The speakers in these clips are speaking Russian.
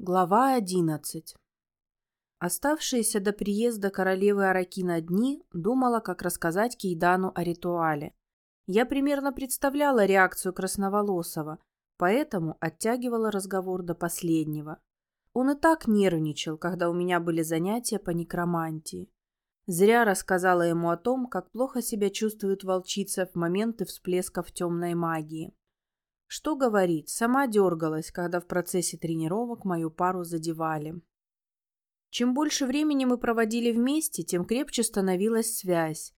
Глава 11 Оставшиеся до приезда королевы Аракина дни думала, как рассказать Кейдану о ритуале. Я примерно представляла реакцию Красноволосого, поэтому оттягивала разговор до последнего. Он и так нервничал, когда у меня были занятия по некромантии. Зря рассказала ему о том, как плохо себя чувствует волчица в моменты всплесков темной магии. Что говорить, сама дергалась, когда в процессе тренировок мою пару задевали. Чем больше времени мы проводили вместе, тем крепче становилась связь.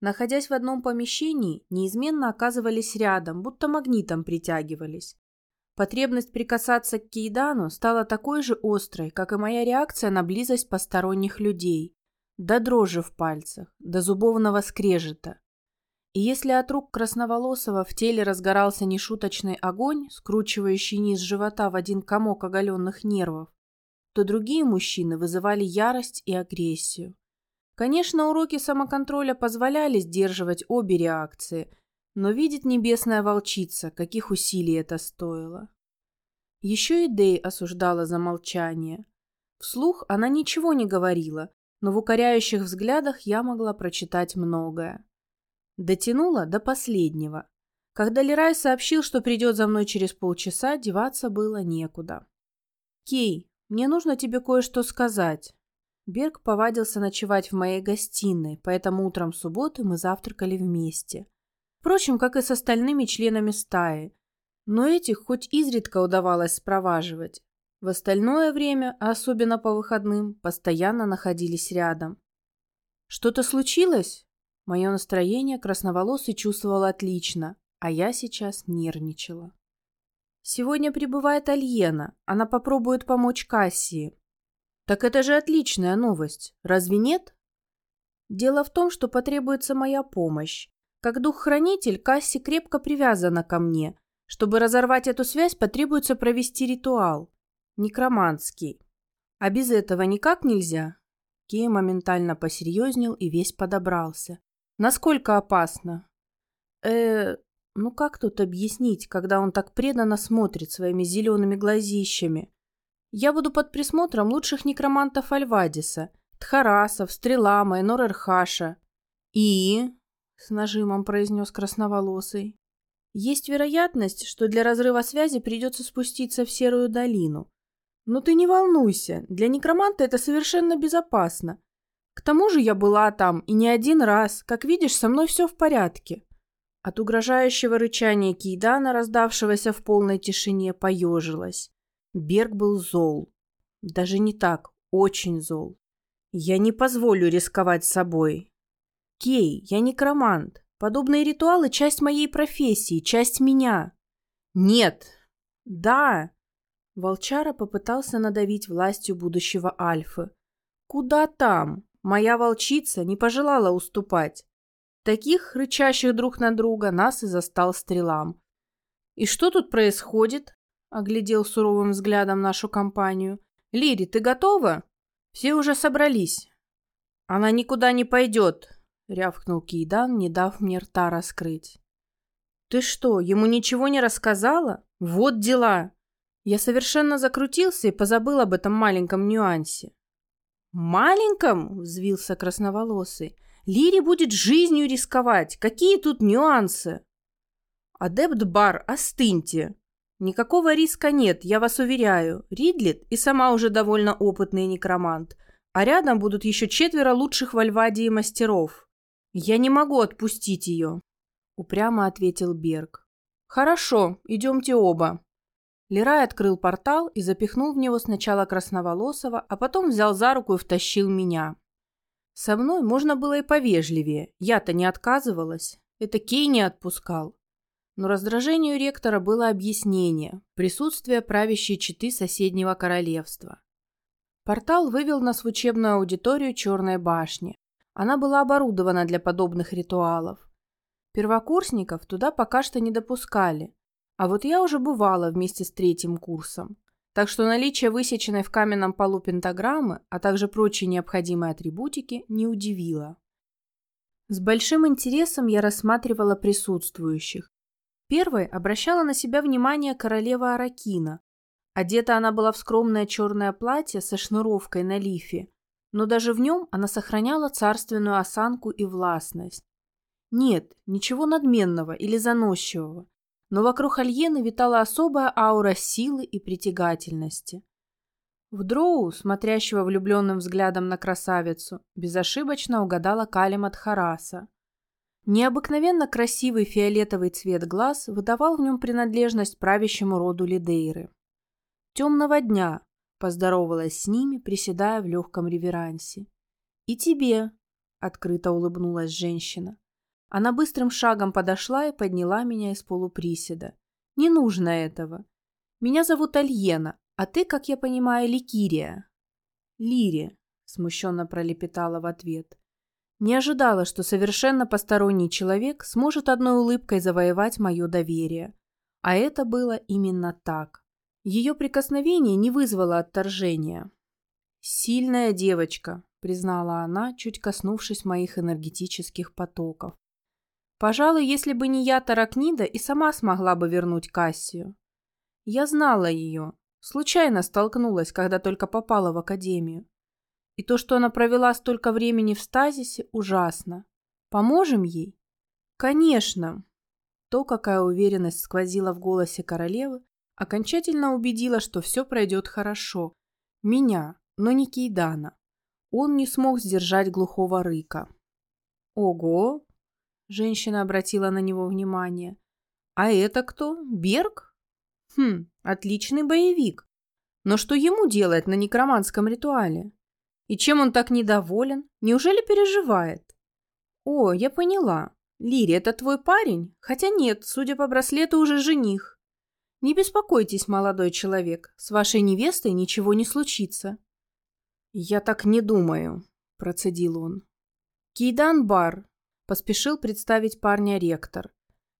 Находясь в одном помещении, неизменно оказывались рядом, будто магнитом притягивались. Потребность прикасаться к Кейдану стала такой же острой, как и моя реакция на близость посторонних людей. До дрожи в пальцах, до зубовного скрежета. И если от рук красноволосого в теле разгорался нешуточный огонь, скручивающий низ живота в один комок оголенных нервов, то другие мужчины вызывали ярость и агрессию. Конечно, уроки самоконтроля позволяли сдерживать обе реакции, но видит небесная волчица, каких усилий это стоило. Еще и Дэй осуждала за молчание. Вслух она ничего не говорила, но в укоряющих взглядах я могла прочитать многое. Дотянула до последнего. Когда Лерай сообщил, что придет за мной через полчаса, деваться было некуда. «Кей, мне нужно тебе кое-что сказать». Берг повадился ночевать в моей гостиной, поэтому утром субботы мы завтракали вместе. Впрочем, как и с остальными членами стаи. Но этих хоть изредка удавалось спроваживать. В остальное время, а особенно по выходным, постоянно находились рядом. «Что-то случилось?» Мое настроение красноволосый чувствовал отлично, а я сейчас нервничала. Сегодня прибывает Альена. Она попробует помочь Кассии. Так это же отличная новость, разве нет? Дело в том, что потребуется моя помощь. Как дух-хранитель, Касси крепко привязана ко мне. Чтобы разорвать эту связь, потребуется провести ритуал. Некроманский. А без этого никак нельзя? Кей моментально посерьезнел и весь подобрался. Насколько опасно? Э, ну как тут объяснить, когда он так преданно смотрит своими зелеными глазищами? Я буду под присмотром лучших некромантов Альвадиса, Тхарасов, Стрелама и Норерхаша. И, с нажимом произнес красноволосый, есть вероятность, что для разрыва связи придется спуститься в Серую долину. Но ты не волнуйся, для некроманта это совершенно безопасно. К тому же я была там и не один раз. Как видишь, со мной все в порядке. От угрожающего рычания Кейдана, раздавшегося в полной тишине, поежилась. Берг был зол. Даже не так, очень зол. Я не позволю рисковать собой. Кей, я некромант. Подобные ритуалы – часть моей профессии, часть меня. Нет. Да. Волчара попытался надавить властью будущего Альфы. Куда там? Моя волчица не пожелала уступать. Таких, рычащих друг на друга, нас и застал стрелам. «И что тут происходит?» — оглядел суровым взглядом нашу компанию. «Лири, ты готова?» «Все уже собрались». «Она никуда не пойдет», — рявкнул Кейдан, не дав мне рта раскрыть. «Ты что, ему ничего не рассказала? Вот дела!» Я совершенно закрутился и позабыл об этом маленьком нюансе. «Маленьком?» – взвился красноволосый. «Лири будет жизнью рисковать. Какие тут нюансы?» «Адепт Бар, остыньте. Никакого риска нет, я вас уверяю. Ридлет и сама уже довольно опытный некромант. А рядом будут еще четверо лучших в мастеров. Я не могу отпустить ее», – упрямо ответил Берг. «Хорошо, идемте оба», Лерай открыл портал и запихнул в него сначала красноволосого, а потом взял за руку и втащил меня. Со мной можно было и повежливее, я-то не отказывалась, это Кей не отпускал. Но раздражению ректора было объяснение – присутствие правящей четы соседнего королевства. Портал вывел нас в учебную аудиторию Черной башни. Она была оборудована для подобных ритуалов. Первокурсников туда пока что не допускали, а вот я уже бывала вместе с третьим курсом. Так что наличие высеченной в каменном полу пентаграммы, а также прочие необходимые атрибутики не удивило. С большим интересом я рассматривала присутствующих. Первой обращала на себя внимание королева Аракина. Одета она была в скромное черное платье со шнуровкой на лифе, но даже в нем она сохраняла царственную осанку и властность. Нет, ничего надменного или заносчивого, но вокруг Альены витала особая аура силы и притягательности. В Дроу, смотрящего влюбленным взглядом на красавицу, безошибочно угадала Калимат Хараса. Необыкновенно красивый фиолетовый цвет глаз выдавал в нем принадлежность правящему роду Лидейры. «Темного дня», — поздоровалась с ними, приседая в легком реверансе. «И тебе», — открыто улыбнулась женщина. Она быстрым шагом подошла и подняла меня из полуприседа. «Не нужно этого. Меня зовут Альена, а ты, как я понимаю, Ликирия». «Лири», — смущенно пролепетала в ответ. Не ожидала, что совершенно посторонний человек сможет одной улыбкой завоевать мое доверие. А это было именно так. Ее прикосновение не вызвало отторжения. «Сильная девочка», — признала она, чуть коснувшись моих энергетических потоков. Пожалуй, если бы не я, Таракнида, и сама смогла бы вернуть Кассию. Я знала ее, случайно столкнулась, когда только попала в академию. И то, что она провела столько времени в стазисе, ужасно. Поможем ей? Конечно. То, какая уверенность сквозила в голосе королевы, окончательно убедила, что все пройдет хорошо. Меня, но не Кейдана. Он не смог сдержать глухого рыка. Ого, Женщина обратила на него внимание. «А это кто? Берг? Хм, отличный боевик. Но что ему делать на некроманском ритуале? И чем он так недоволен? Неужели переживает? О, я поняла. Лири, это твой парень? Хотя нет, судя по браслету, уже жених. Не беспокойтесь, молодой человек, с вашей невестой ничего не случится. Я так не думаю, процедил он. Кейдан Бар, Поспешил представить парня ректор.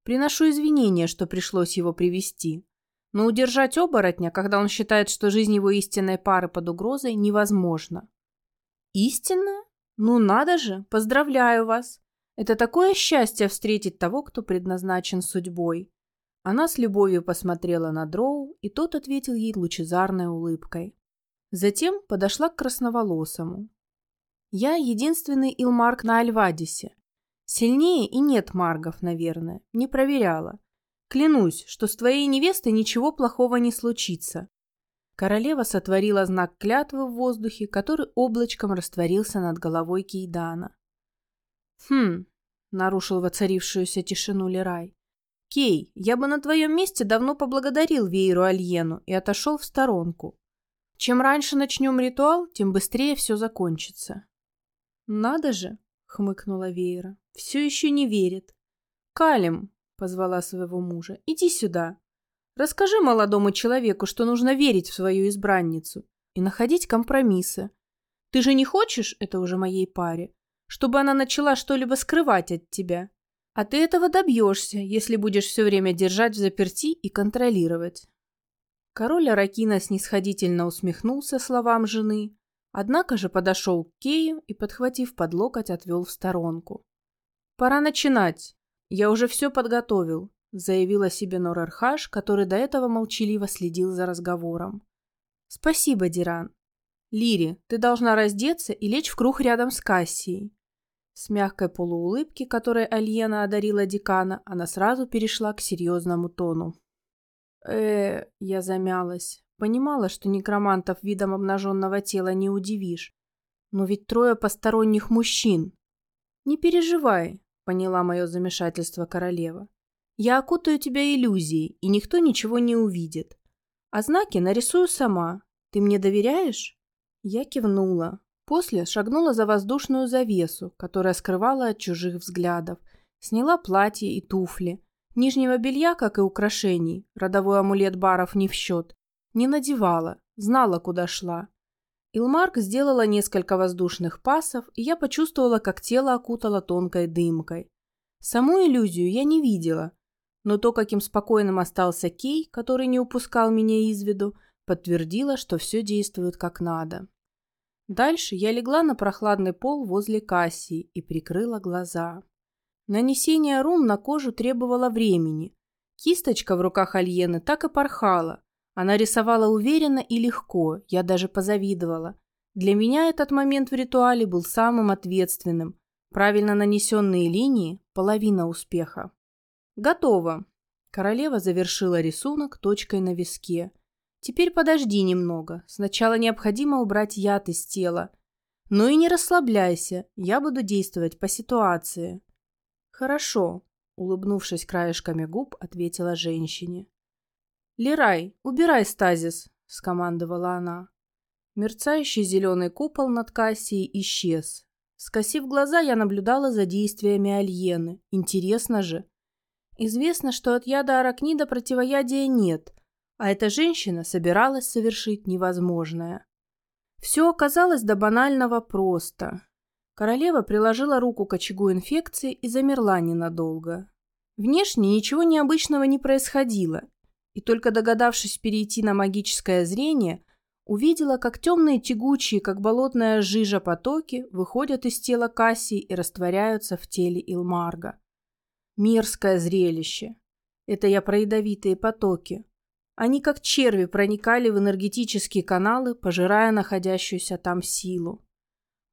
Приношу извинения, что пришлось его привести. Но удержать оборотня, когда он считает, что жизнь его истинной пары под угрозой, невозможно. Истинная? Ну надо же, поздравляю вас. Это такое счастье встретить того, кто предназначен судьбой. Она с любовью посмотрела на Дроу, и тот ответил ей лучезарной улыбкой. Затем подошла к красноволосому. «Я единственный Илмарк на Альвадисе. Сильнее и нет маргов, наверное. Не проверяла. Клянусь, что с твоей невестой ничего плохого не случится. Королева сотворила знак клятвы в воздухе, который облачком растворился над головой Кейдана. «Хм», — нарушил воцарившуюся тишину Лерай. «Кей, я бы на твоем месте давно поблагодарил Вейру Альену и отошел в сторонку. Чем раньше начнем ритуал, тем быстрее все закончится». «Надо же», — хмыкнула Вейра все еще не верит. «Калим», — позвала своего мужа, — «иди сюда. Расскажи молодому человеку, что нужно верить в свою избранницу и находить компромиссы. Ты же не хочешь, это уже моей паре, чтобы она начала что-либо скрывать от тебя. А ты этого добьешься, если будешь все время держать в заперти и контролировать». Король Аракина снисходительно усмехнулся словам жены, однако же подошел к Кею и, подхватив под локоть, отвел в сторонку. «Пора начинать. Я уже все подготовил», — заявила себе Нор-Архаш, который до этого молчаливо следил за разговором. «Спасибо, Диран. Лири, ты должна раздеться и лечь в круг рядом с Кассией». С мягкой полуулыбки, которой Альена одарила декана, она сразу перешла к серьезному тону. э я замялась. Понимала, что некромантов видом обнаженного тела не удивишь. Но ведь трое посторонних мужчин. «Не переживай, поняла мое замешательство королева. Я окутаю тебя иллюзией, и никто ничего не увидит. А знаки нарисую сама. Ты мне доверяешь? Я кивнула. После шагнула за воздушную завесу, которая скрывала от чужих взглядов. Сняла платье и туфли. Нижнего белья, как и украшений, родовой амулет баров не в счет, не надевала, знала, куда шла. Илмарк сделала несколько воздушных пасов, и я почувствовала, как тело окутало тонкой дымкой. Саму иллюзию я не видела, но то, каким спокойным остался Кей, который не упускал меня из виду, подтвердило, что все действует как надо. Дальше я легла на прохладный пол возле Кассии и прикрыла глаза. Нанесение рун на кожу требовало времени. Кисточка в руках Альены так и порхала, Она рисовала уверенно и легко, я даже позавидовала. Для меня этот момент в ритуале был самым ответственным. Правильно нанесенные линии – половина успеха. Готово. Королева завершила рисунок точкой на виске. Теперь подожди немного. Сначала необходимо убрать яд из тела. Ну и не расслабляйся, я буду действовать по ситуации. Хорошо, улыбнувшись краешками губ, ответила женщине. «Лерай, убирай стазис», — скомандовала она. Мерцающий зеленый купол над Кассией исчез. Скосив глаза, я наблюдала за действиями Альены. Интересно же. Известно, что от яда аракнида противоядия нет, а эта женщина собиралась совершить невозможное. Все оказалось до банального просто. Королева приложила руку к очагу инфекции и замерла ненадолго. Внешне ничего необычного не происходило, и только догадавшись перейти на магическое зрение, увидела, как темные тягучие, как болотная жижа потоки выходят из тела Кассии и растворяются в теле Илмарга. Мерзкое зрелище. Это я про ядовитые потоки. Они как черви проникали в энергетические каналы, пожирая находящуюся там силу.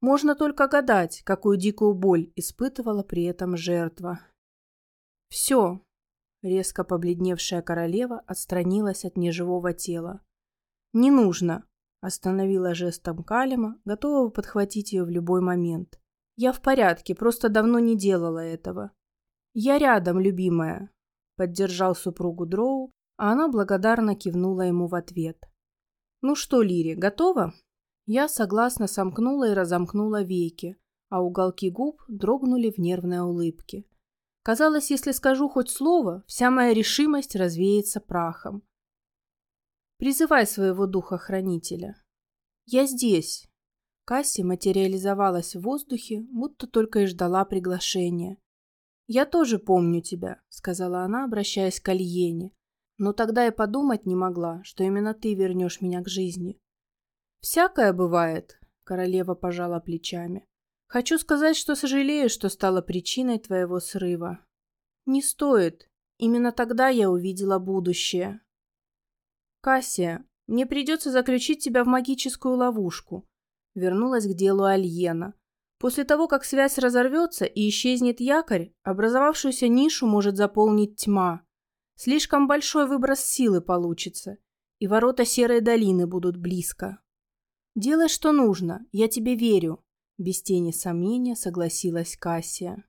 Можно только гадать, какую дикую боль испытывала при этом жертва. Все, Резко побледневшая королева отстранилась от неживого тела. «Не нужно!» – остановила жестом Калима, готового подхватить ее в любой момент. «Я в порядке, просто давно не делала этого». «Я рядом, любимая», – поддержал супругу Дроу, а она благодарно кивнула ему в ответ. «Ну что, Лири, готова?» Я согласно сомкнула и разомкнула веки, а уголки губ дрогнули в нервной улыбке. Казалось, если скажу хоть слово, вся моя решимость развеется прахом. Призывай своего духа-хранителя. Я здесь. Касси материализовалась в воздухе, будто только и ждала приглашения. «Я тоже помню тебя», — сказала она, обращаясь к Альене. «Но тогда я подумать не могла, что именно ты вернешь меня к жизни». «Всякое бывает», — королева пожала плечами. Хочу сказать, что сожалею, что стала причиной твоего срыва. Не стоит. Именно тогда я увидела будущее. Кассия, мне придется заключить тебя в магическую ловушку. Вернулась к делу Альена. После того, как связь разорвется и исчезнет якорь, образовавшуюся нишу может заполнить тьма. Слишком большой выброс силы получится, и ворота Серой долины будут близко. Делай, что нужно, я тебе верю, без тени сомнения согласилась Кассия.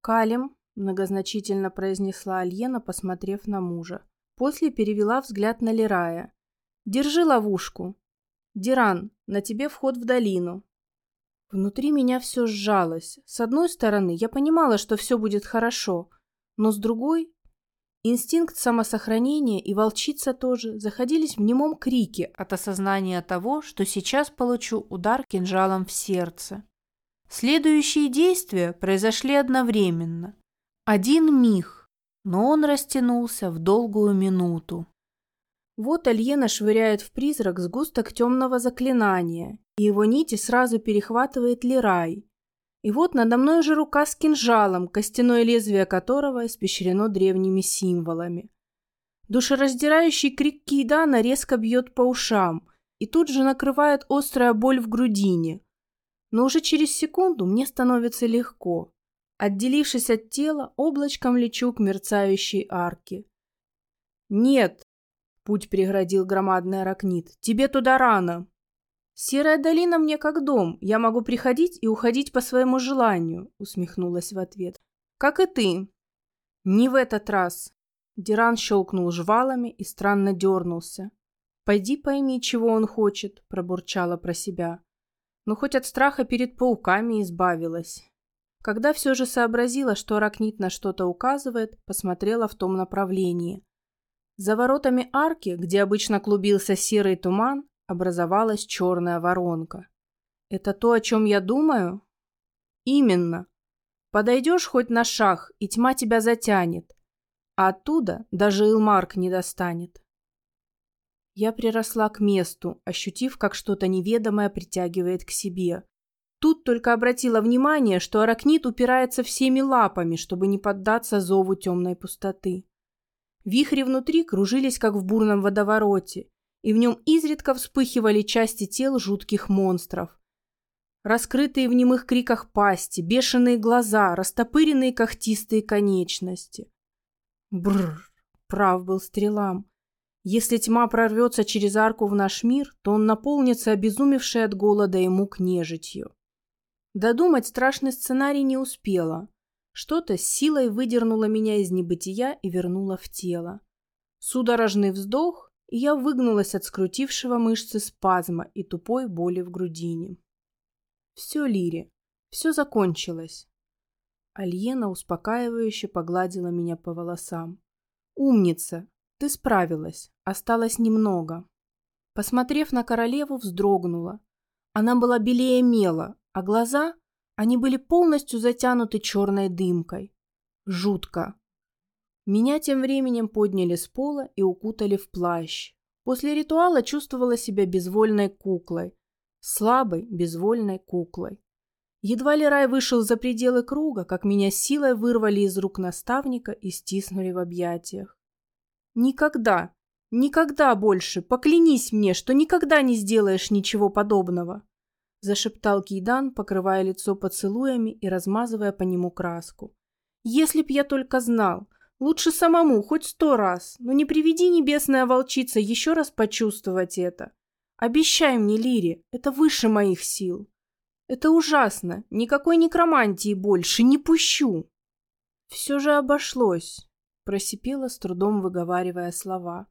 «Калим», – многозначительно произнесла Альена, посмотрев на мужа. После перевела взгляд на Лерая. «Держи ловушку. Диран, на тебе вход в долину». Внутри меня все сжалось. С одной стороны, я понимала, что все будет хорошо, но с другой Инстинкт самосохранения и волчица тоже заходились в немом крике от осознания того, что сейчас получу удар кинжалом в сердце. Следующие действия произошли одновременно. Один миг, но он растянулся в долгую минуту. Вот Альена швыряет в призрак сгусток темного заклинания, и его нити сразу перехватывает Лирай, и вот надо мной же рука с кинжалом, костяное лезвие которого испещрено древними символами. Душераздирающий крик Кейдана резко бьет по ушам, и тут же накрывает острая боль в грудине. Но уже через секунду мне становится легко. Отделившись от тела, облачком лечу к мерцающей арке. «Нет!» — путь преградил громадный аракнит. «Тебе туда рано!» «Серая долина мне как дом, я могу приходить и уходить по своему желанию», усмехнулась в ответ. «Как и ты». «Не в этот раз». Диран щелкнул жвалами и странно дернулся. «Пойди пойми, чего он хочет», пробурчала про себя. Но хоть от страха перед пауками избавилась. Когда все же сообразила, что аракнит на что-то указывает, посмотрела в том направлении. За воротами арки, где обычно клубился серый туман, образовалась черная воронка. Это то, о чем я думаю? Именно. Подойдешь хоть на шаг, и тьма тебя затянет. А оттуда даже Илмарк не достанет. Я приросла к месту, ощутив, как что-то неведомое притягивает к себе. Тут только обратила внимание, что аракнит упирается всеми лапами, чтобы не поддаться зову темной пустоты. Вихри внутри кружились, как в бурном водовороте, и в нем изредка вспыхивали части тел жутких монстров. Раскрытые в немых криках пасти, бешеные глаза, растопыренные когтистые конечности. Бррр, прав был стрелам. Если тьма прорвется через арку в наш мир, то он наполнится обезумевшей от голода и мук нежитью. Додумать страшный сценарий не успела. Что-то с силой выдернуло меня из небытия и вернуло в тело. Судорожный вздох, и я выгнулась от скрутившего мышцы спазма и тупой боли в грудине. Все, Лири, все закончилось. Альена успокаивающе погладила меня по волосам. «Умница! Ты справилась. Осталось немного». Посмотрев на королеву, вздрогнула. Она была белее мела, а глаза, они были полностью затянуты черной дымкой. Жутко. Меня тем временем подняли с пола и укутали в плащ. После ритуала чувствовала себя безвольной куклой. Слабой, безвольной куклой. Едва ли рай вышел за пределы круга, как меня силой вырвали из рук наставника и стиснули в объятиях. «Никогда, никогда больше, поклянись мне, что никогда не сделаешь ничего подобного!» Зашептал Кейдан, покрывая лицо поцелуями и размазывая по нему краску. «Если б я только знал! Лучше самому, хоть сто раз, но не приведи небесная волчица еще раз почувствовать это! Обещай мне, Лири, это выше моих сил!» Это ужасно. Никакой некромантии больше. Не пущу. Все же обошлось, просипела с трудом выговаривая слова.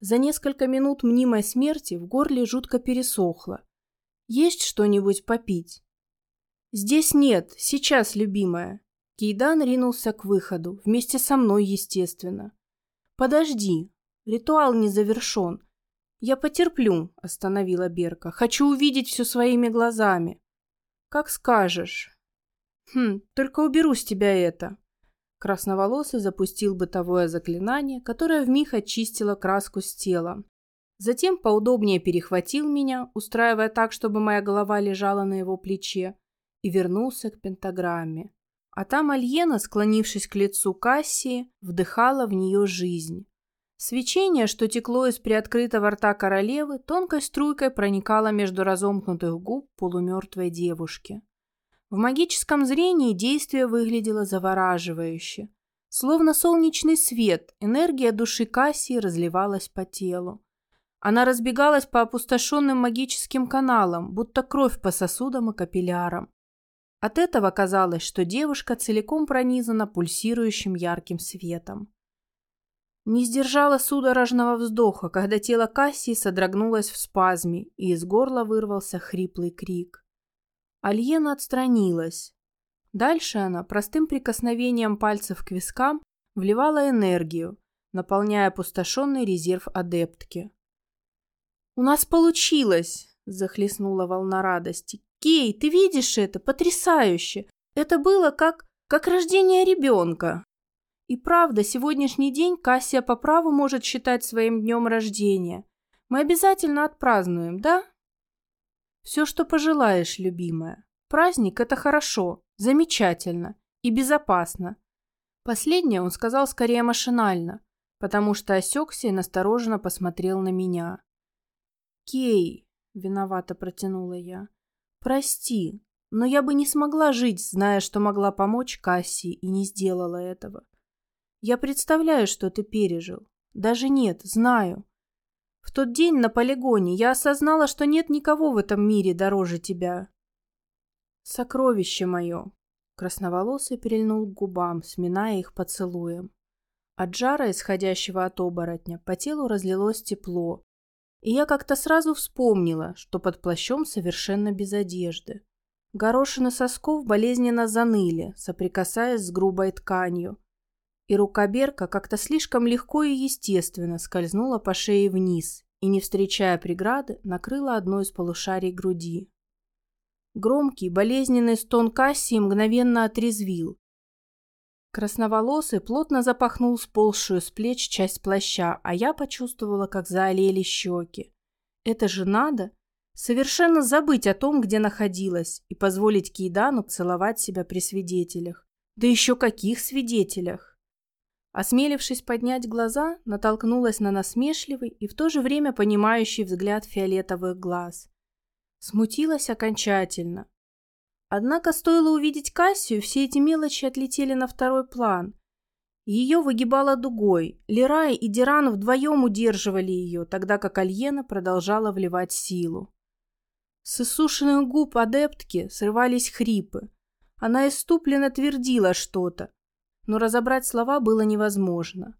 За несколько минут мнимой смерти в горле жутко пересохло. Есть что-нибудь попить? Здесь нет, сейчас, любимая. Кейдан ринулся к выходу, вместе со мной, естественно. Подожди, ритуал не завершен. Я потерплю, остановила Берка. Хочу увидеть все своими глазами. Как скажешь. Хм, только уберу с тебя это. Красноволосый запустил бытовое заклинание, которое вмиг очистило краску с тела. Затем поудобнее перехватил меня, устраивая так, чтобы моя голова лежала на его плече, и вернулся к пентаграмме. А там Альена, склонившись к лицу Кассии, вдыхала в нее жизнь. Свечение, что текло из приоткрытого рта королевы, тонкой струйкой проникало между разомкнутых губ полумертвой девушки. В магическом зрении действие выглядело завораживающе. Словно солнечный свет, энергия души Кассии разливалась по телу. Она разбегалась по опустошенным магическим каналам, будто кровь по сосудам и капиллярам. От этого казалось, что девушка целиком пронизана пульсирующим ярким светом. Не сдержала судорожного вздоха, когда тело Кассии содрогнулось в спазме, и из горла вырвался хриплый крик. Альена отстранилась. Дальше она простым прикосновением пальцев к вискам вливала энергию, наполняя опустошенный резерв адептки. «У нас получилось!» – захлестнула волна радости. «Кей, ты видишь это? Потрясающе! Это было как... как рождение ребенка!» И правда, сегодняшний день Кассия по праву может считать своим днем рождения. Мы обязательно отпразднуем, да? Все, что пожелаешь, любимая. Праздник – это хорошо, замечательно и безопасно. Последнее он сказал скорее машинально, потому что осекся и настороженно посмотрел на меня. «Кей», – виновато протянула я, – «прости, но я бы не смогла жить, зная, что могла помочь Кассии, и не сделала этого. Я представляю, что ты пережил. Даже нет, знаю. В тот день на полигоне я осознала, что нет никого в этом мире дороже тебя. Сокровище мое. Красноволосый перельнул к губам, сминая их поцелуем. От жара, исходящего от оборотня, по телу разлилось тепло, и я как-то сразу вспомнила, что под плащом совершенно без одежды. Горошины сосков болезненно заныли, соприкасаясь с грубой тканью, и рука Берка как-то слишком легко и естественно скользнула по шее вниз и, не встречая преграды, накрыла одно из полушарий груди. Громкий, болезненный стон Кассии мгновенно отрезвил. Красноволосый плотно запахнул сползшую с плеч часть плаща, а я почувствовала, как заолели щеки. Это же надо! Совершенно забыть о том, где находилась, и позволить Кейдану целовать себя при свидетелях. Да еще каких свидетелях! Осмелившись поднять глаза, натолкнулась на насмешливый и в то же время понимающий взгляд фиолетовых глаз. Смутилась окончательно. Однако стоило увидеть Кассию, все эти мелочи отлетели на второй план. Ее выгибало дугой. Лерай и Диран вдвоем удерживали ее, тогда как Альена продолжала вливать силу. С иссушенных губ адептки срывались хрипы. Она иступленно твердила что-то, но разобрать слова было невозможно.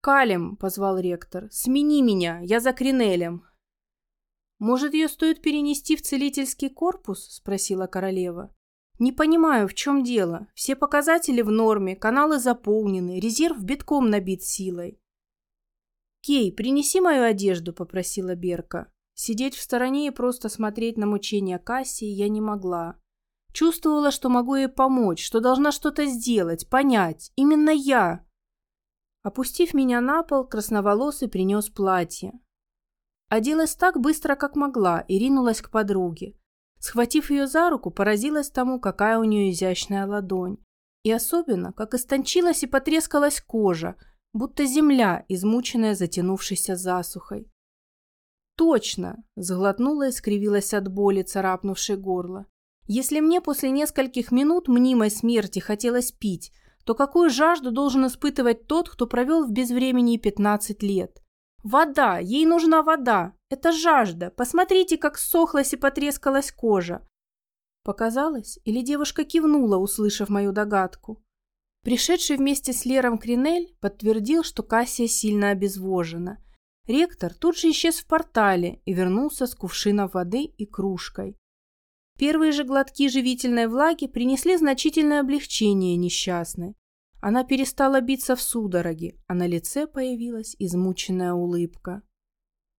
«Калем», — позвал ректор, — «смени меня, я за Кринелем». «Может, ее стоит перенести в целительский корпус?» — спросила королева. «Не понимаю, в чем дело. Все показатели в норме, каналы заполнены, резерв битком набит силой». «Кей, принеси мою одежду», — попросила Берка. Сидеть в стороне и просто смотреть на мучения Кассии я не могла. Чувствовала, что могу ей помочь, что должна что-то сделать, понять. Именно я. Опустив меня на пол, красноволосый принес платье. Оделась так быстро, как могла, и ринулась к подруге. Схватив ее за руку, поразилась тому, какая у нее изящная ладонь. И особенно, как истончилась и потрескалась кожа, будто земля, измученная затянувшейся засухой. «Точно!» – сглотнула и скривилась от боли, царапнувшей горло. Если мне после нескольких минут мнимой смерти хотелось пить, то какую жажду должен испытывать тот, кто провел в безвремении 15 лет? Вода, ей нужна вода. Это жажда. Посмотрите, как сохлась и потрескалась кожа. Показалось, или девушка кивнула, услышав мою догадку. Пришедший вместе с Лером Кринель подтвердил, что Кассия сильно обезвожена. Ректор тут же исчез в портале и вернулся с кувшином воды и кружкой. Первые же глотки живительной влаги принесли значительное облегчение несчастной. Она перестала биться в судороге, а на лице появилась измученная улыбка.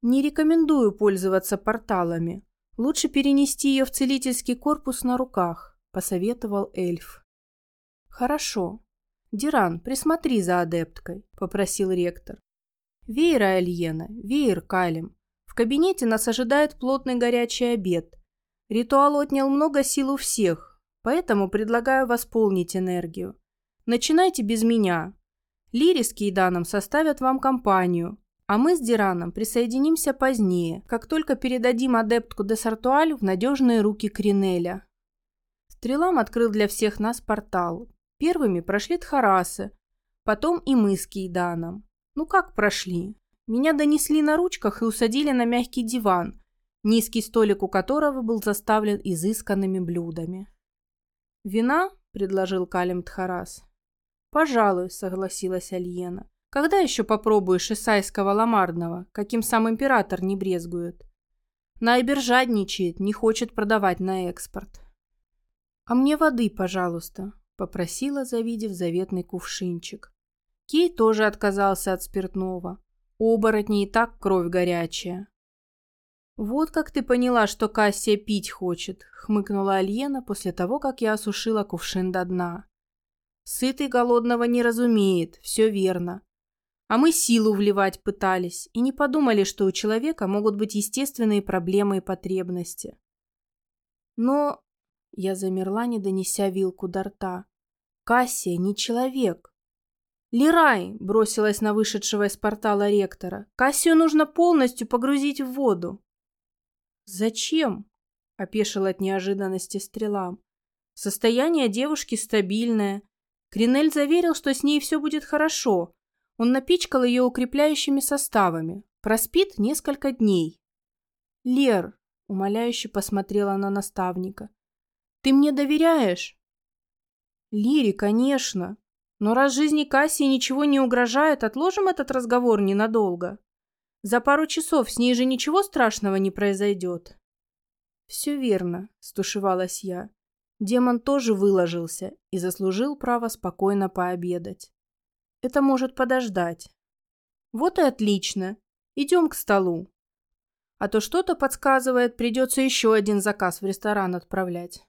«Не рекомендую пользоваться порталами. Лучше перенести ее в целительский корпус на руках», – посоветовал эльф. «Хорошо. Диран, присмотри за адепткой», – попросил ректор. «Веер Альена, веер Калим. В кабинете нас ожидает плотный горячий обед. Ритуал отнял много сил у всех, поэтому предлагаю восполнить энергию. Начинайте без меня. Лири с Кейданом составят вам компанию, а мы с Дираном присоединимся позднее, как только передадим адептку де Сартуаль в надежные руки Кринеля. Стрелам открыл для всех нас портал. Первыми прошли Тхарасы, потом и мы с Кейданом. Ну как прошли? Меня донесли на ручках и усадили на мягкий диван, низкий столик у которого был заставлен изысканными блюдами. «Вина?» – предложил Калим Тхарас. «Пожалуй», – согласилась Альена. «Когда еще попробуешь исайского ламардного, каким сам император не брезгует?» Найбер жадничает, не хочет продавать на экспорт. «А мне воды, пожалуйста», – попросила, завидев заветный кувшинчик. Кей тоже отказался от спиртного. Оборотни и так кровь горячая. «Вот как ты поняла, что Кассия пить хочет», — хмыкнула Альена после того, как я осушила кувшин до дна. «Сытый голодного не разумеет, все верно. А мы силу вливать пытались и не подумали, что у человека могут быть естественные проблемы и потребности. Но...» — я замерла, не донеся вилку до рта. «Кассия не человек». «Лирай!» — бросилась на вышедшего из портала ректора. «Кассию нужно полностью погрузить в воду». «Зачем?» – опешил от неожиданности стрела. «Состояние девушки стабильное. Кринель заверил, что с ней все будет хорошо. Он напичкал ее укрепляющими составами. Проспит несколько дней». «Лер», – умоляюще посмотрела на наставника, – «ты мне доверяешь?» «Лире, конечно. Но раз жизни Кассии ничего не угрожает, отложим этот разговор ненадолго». За пару часов с ней же ничего страшного не произойдет. Все верно, стушевалась я. Демон тоже выложился и заслужил право спокойно пообедать. Это может подождать. Вот и отлично. Идем к столу. А то что-то подсказывает, придется еще один заказ в ресторан отправлять.